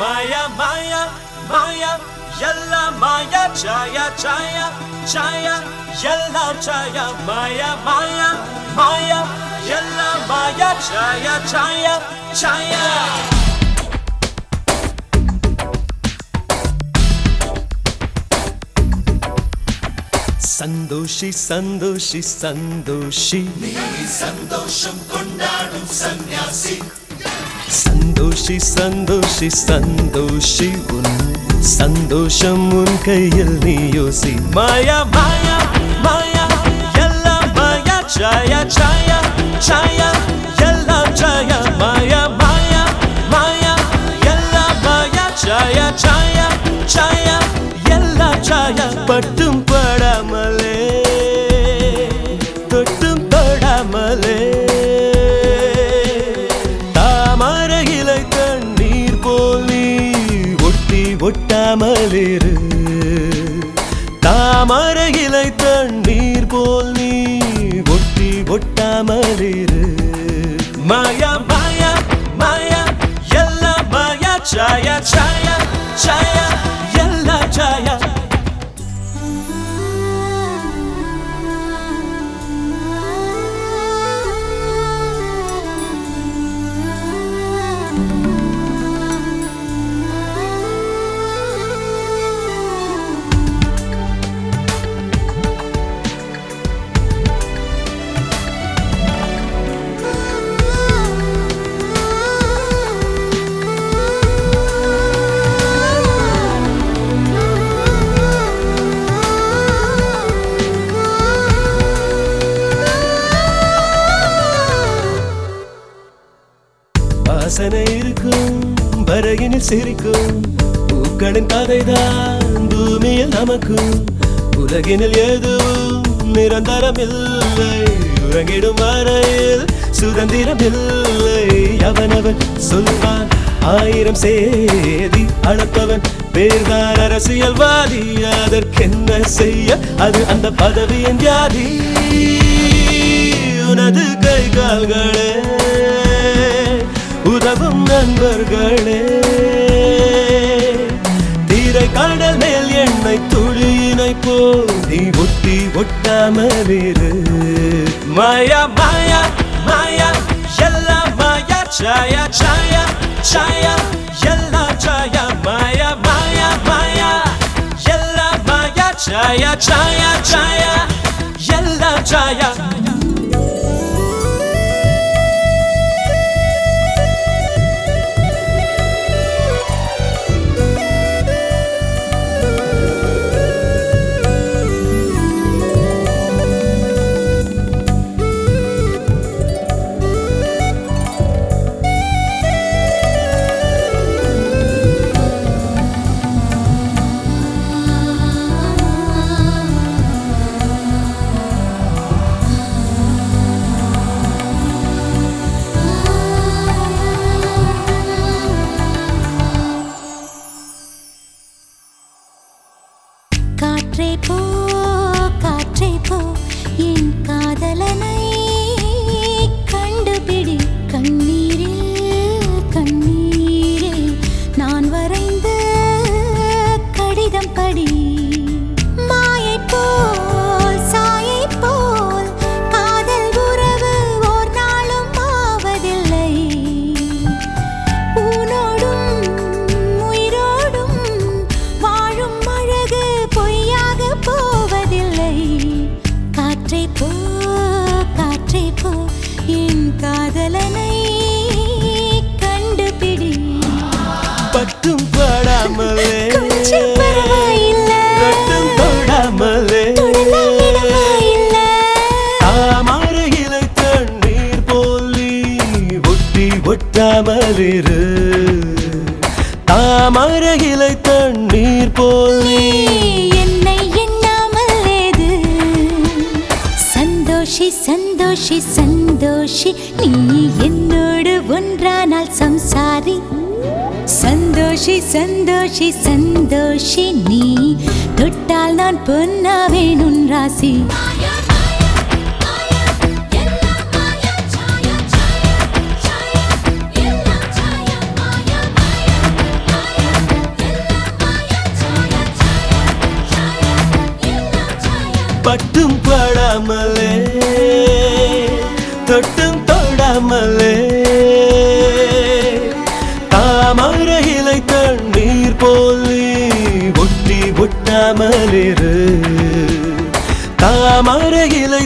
மாயா மாயா எல்லாம் மாயா சாயா சாயா சாயா எல்லாம் சாயா மாயா மாயா மாயா எல்லாம் மாயா சாயா சாயா சாயா சந்தோஷி சந்தோஷி சந்தோஷி சந்தோஷம் கொண்டாடும் சந்நியாசி சந்தோஷி சந்தோஷி சந்தோஷி உன் சந்தோஷம் உன் கையில் நீ யோசி. மாயா மாயா மாயா எல்லாம் மாயா சாயா சாயா சாயா. ஒட்டாமலிரு தாமரை இலை தண்ணீர் போல் நீ ஒட்டி ஒட்டாமலிரு. மாயா வாசனை இருக்கும் பரகினில் சிரிக்கும். பூக்களின் கதைதான் பூமியில் நமக்கும். உலகினில் எதுவும் நிரந்தரம் இல்லை உறங்கிடும் வரையில் சுதந்திரம் இல்லை அவனவன் சொல்வான் ஆயிரம் சேதி அளப்பவன் பேர்தான் அரசியல்வாதி அதற்கென்ன செய்ய அது அந்த பதவியின் ஜாதி உனது கை கால்களே உதவும் நண்பர்களே. தீரை கடல் மேல் என்னை துளியினை போல் நீ ஒட்டி ஒட்டாமலிரு. மாயா மாயா மாயா எல்லா மாயா சாயா சாயா சாயா எல்லா சாயா மாயா மாயா மாயா எல்லா மாயா சாயா சாயா சாயா. காற்றே போ காற்றே போ. என் காதலனை கண்டுபிடி. கண்ணீரில் கண்ணீரில் நான் வரைந்த கடிதம் படி. காற்றை போ காற்றை போ என் காதலனை கண்டுபிடி. பட்டும் படாமலே இடமாயில்லை. தாமரை இலை தண்ணீர் போல் நீ ஒட்டி ஒட்டாமலிரு. தாமரை இலை தண்ணீர் போல் சந்தோஷி சந்தோஷி நீ என்னோடு ஒன்றானால் சம்சாரி. சந்தோஷி சந்தோஷி சந்தோஷி நீ தொட்டால் நான் பொன்னாவேன் உன் ராசி. பட்டும் படாமல் தொட்டும் தொடாமலே தாமரை. இலை தண்ணீர் போல் ஒட்டி ஒட்டாமலிரு. தாமரை இலை